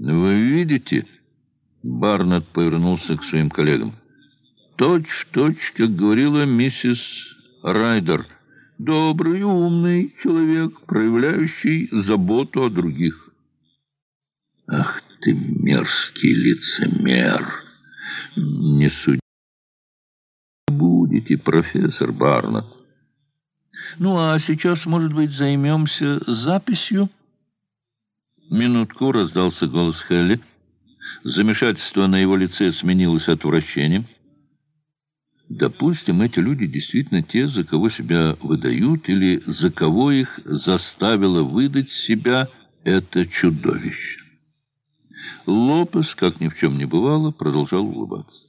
Вы видите? Барнетт повернулся к своим коллегам. Точь в точь, как говорила миссис Райдер. Добрый, умный человек, проявляющий заботу о других. Ах ты мерзкий лицемер! Не судите будете, профессор Барнетт. Ну, а сейчас, может быть, займемся записью? Минутку раздался голос Хелли. Замешательство на его лице сменилось отвращением. Допустим, эти люди действительно те, за кого себя выдают, или за кого их заставило выдать себя это чудовище. Лопес, как ни в чем не бывало, продолжал улыбаться.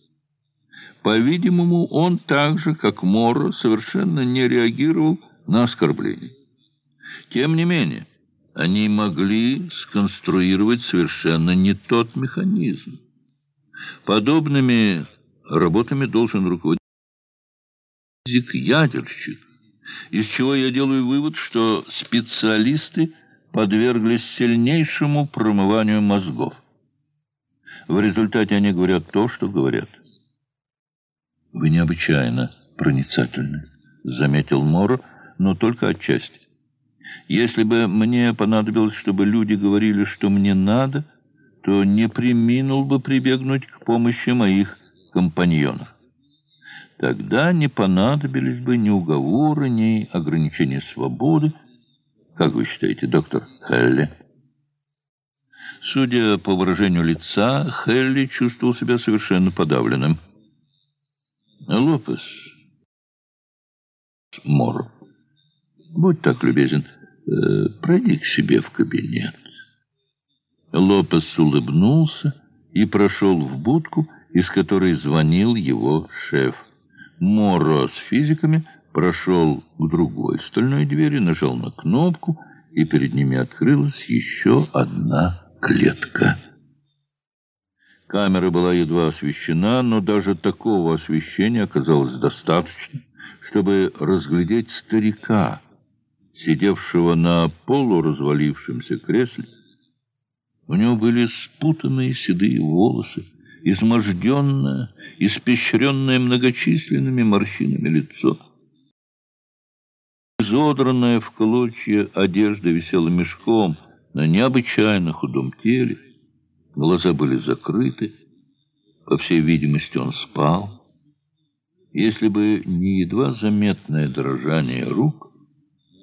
По-видимому, он так же, как Моро, совершенно не реагировал на оскорбление. Тем не менее, они могли сконструировать совершенно не тот механизм. Подобными работами должен руководить ядерщик, из чего я делаю вывод, что специалисты подверглись сильнейшему промыванию мозгов. В результате они говорят то, что говорят. «Вы необычайно проницательны», — заметил Моро, но только отчасти. «Если бы мне понадобилось, чтобы люди говорили, что мне надо, то не приминул бы прибегнуть к помощи моих компаньонов. Тогда не понадобились бы ни уговоры, ни ограничения свободы. Как вы считаете, доктор Хелли?» Судя по выражению лица, Хелли чувствовал себя совершенно подавленным. Лопес. Мор. Будь так любезен, пройди к себе в кабинет. Лопес улыбнулся и прошел в будку, из которой звонил его шеф. Моро с физиками прошел к другой стальной двери, нажал на кнопку, и перед ними открылась еще одна клетка. Камера была едва освещена, но даже такого освещения оказалось достаточно, чтобы разглядеть старика, сидевшего на полуразвалившемся кресле. У него были спутанные седые волосы, изможденное, испещренное многочисленными морщинами лицо. Изодранная в клочья одежда висела мешком на необычайно худом теле, Глаза были закрыты. По всей видимости, он спал. Если бы не едва заметное дрожание рук,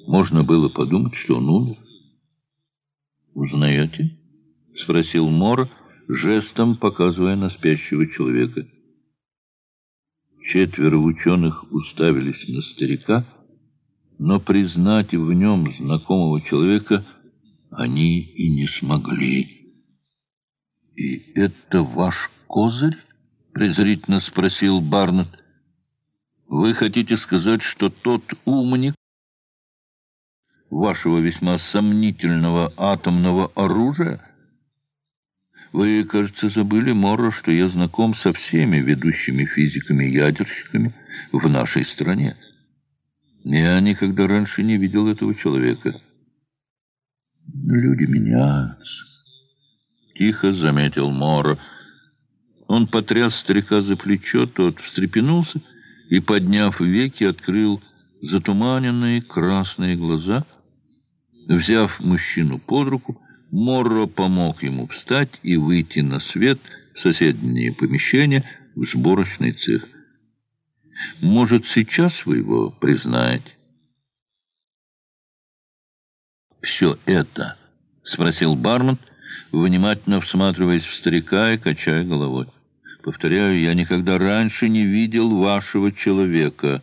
можно было подумать, что он умер. «Узнаете?» — спросил Мор, жестом показывая на спящего человека. Четверо ученых уставились на старика, но признать в нем знакомого человека они и не смогли. «И это ваш козырь?» — презрительно спросил Барнетт. «Вы хотите сказать, что тот умник вашего весьма сомнительного атомного оружия? Вы, кажется, забыли, Морро, что я знаком со всеми ведущими физиками-ядерщиками в нашей стране. Я никогда раньше не видел этого человека. Люди меняются». Тихо заметил Мора. Он потряс старика за плечо, тот встрепенулся и, подняв веки, открыл затуманенные красные глаза. Взяв мужчину под руку, Морро помог ему встать и выйти на свет в соседнее помещение, в сборочный цех. «Может, сейчас вы его признаете?» «Все это?» — спросил бармен — внимательно всматриваясь в старика и качая головой. «Повторяю, я никогда раньше не видел вашего человека».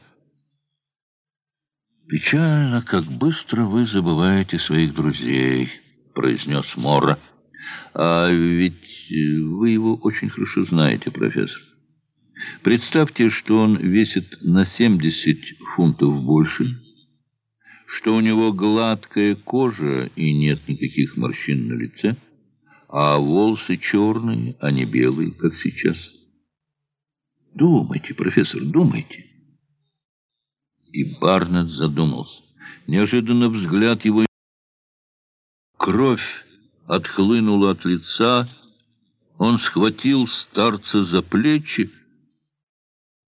«Печально, как быстро вы забываете своих друзей», — произнес Мора. «А ведь вы его очень хорошо знаете, профессор. Представьте, что он весит на 70 фунтов больше, что у него гладкая кожа и нет никаких морщин на лице» а волосы черные, а не белые, как сейчас. Думайте, профессор, думайте. И Барнетт задумался. Неожиданно взгляд его... Кровь отхлынула от лица. Он схватил старца за плечи